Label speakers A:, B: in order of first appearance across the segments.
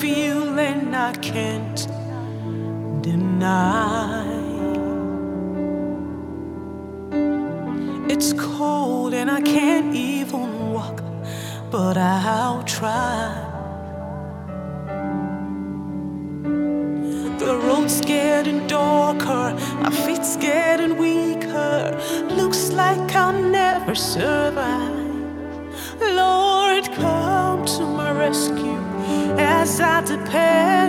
A: feeling I can't deny. It's cold and I can't even walk, but I'll try. The road's getting darker, my feet's getting weaker. Looks like I'll never survive. As to depend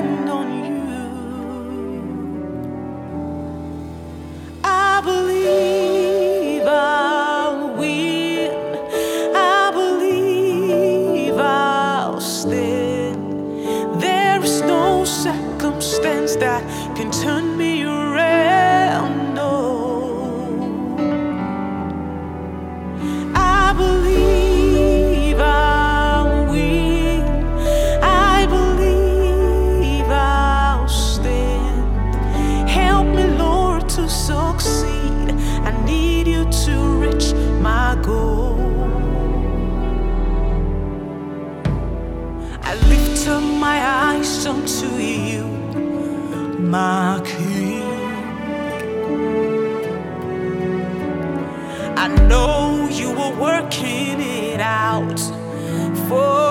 A: to reach my goal. I lift up my eyes unto you, my King. I know you are working it out for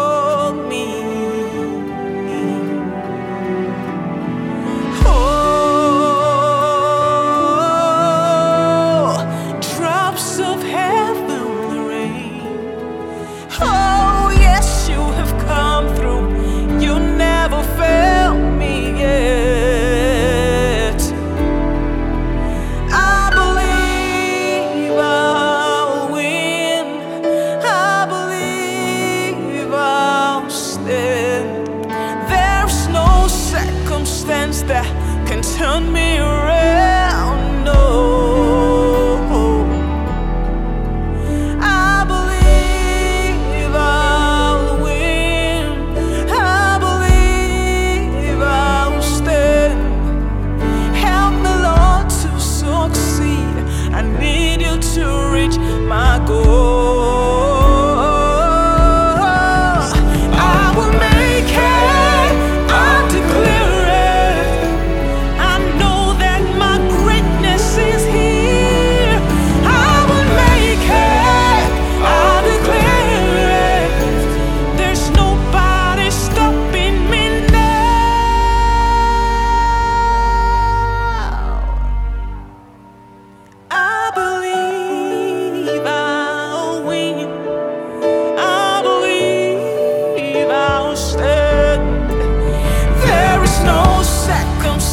A: come